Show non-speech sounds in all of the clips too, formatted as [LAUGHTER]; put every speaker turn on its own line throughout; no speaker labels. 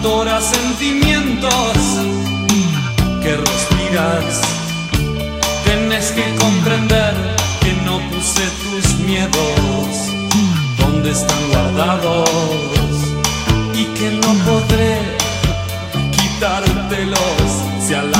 atora sentimientos que respiras. Tienes que comprender que no puse tus miedos donde están guardados y que no podré quitártelos si a la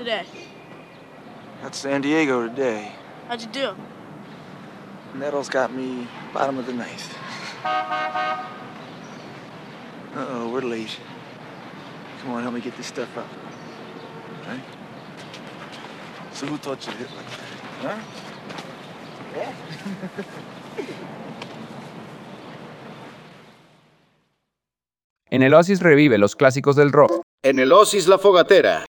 Today?
Got San Diego today.
How'd you do?
Nettles got me bottom of the ninth. Uh-oh, we're late. Come on, help me get this stuff up. Right? So who taught you to hit like that? Huh? [LAUGHS]
En el Oasis revive los clásicos del rock.
En el Oasis La Fogatera.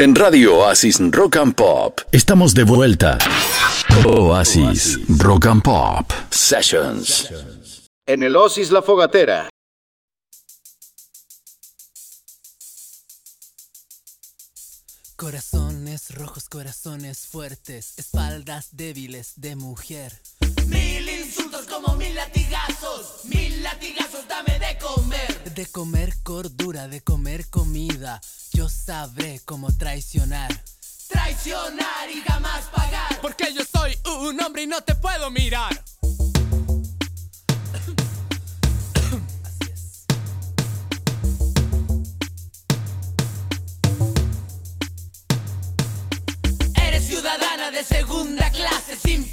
En Radio Oasis Rock and Pop estamos de vuelta. Oasis Rock and Pop Sessions.
En el Oasis La Fogatera.
Corazones rojos, corazones fuertes, espaldas débiles de mujer.
Mil insultos como mil latigazos, mil latigazos. De comer
cordura, de comer comida, yo sabré cómo traicionar.
Traicionar y jamás pagar.
Porque yo soy un hombre y no te puedo mirar. Así es.
Eres ciudadana de segunda clase, sin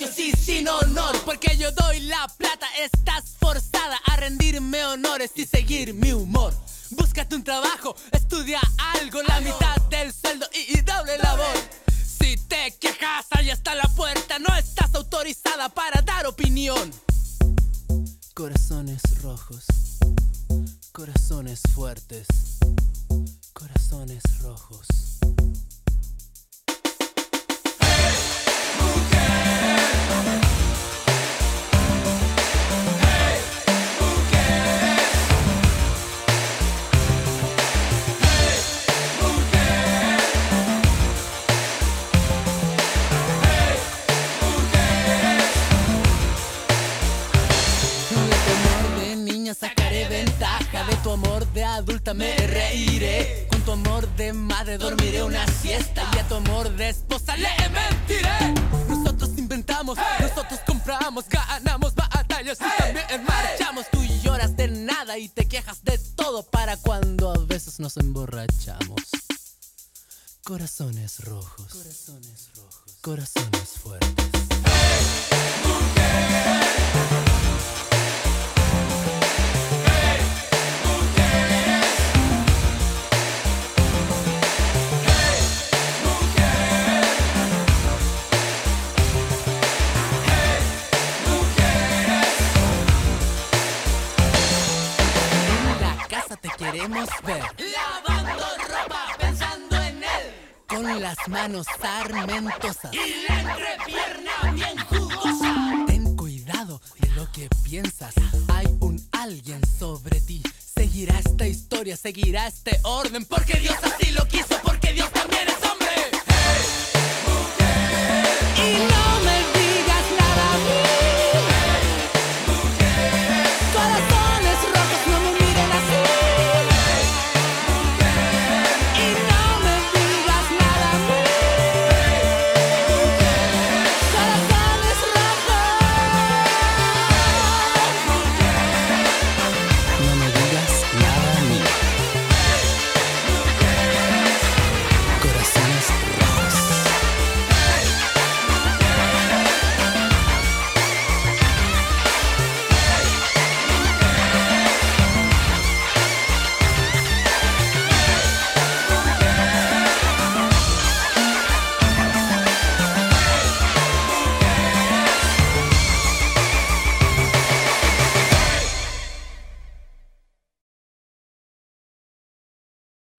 privilegios y sin honor.
Porque yo doy la plata, estás forzada a rendirme honores y seguir mi humor. Búscate un trabajo, estudia algo, la mitad del sueldo y, y doble labor. Si te quejas, ahí está la puerta, no estás autorizada para dar opinión. Corazones rojos, corazones fuertes, corazones rojos.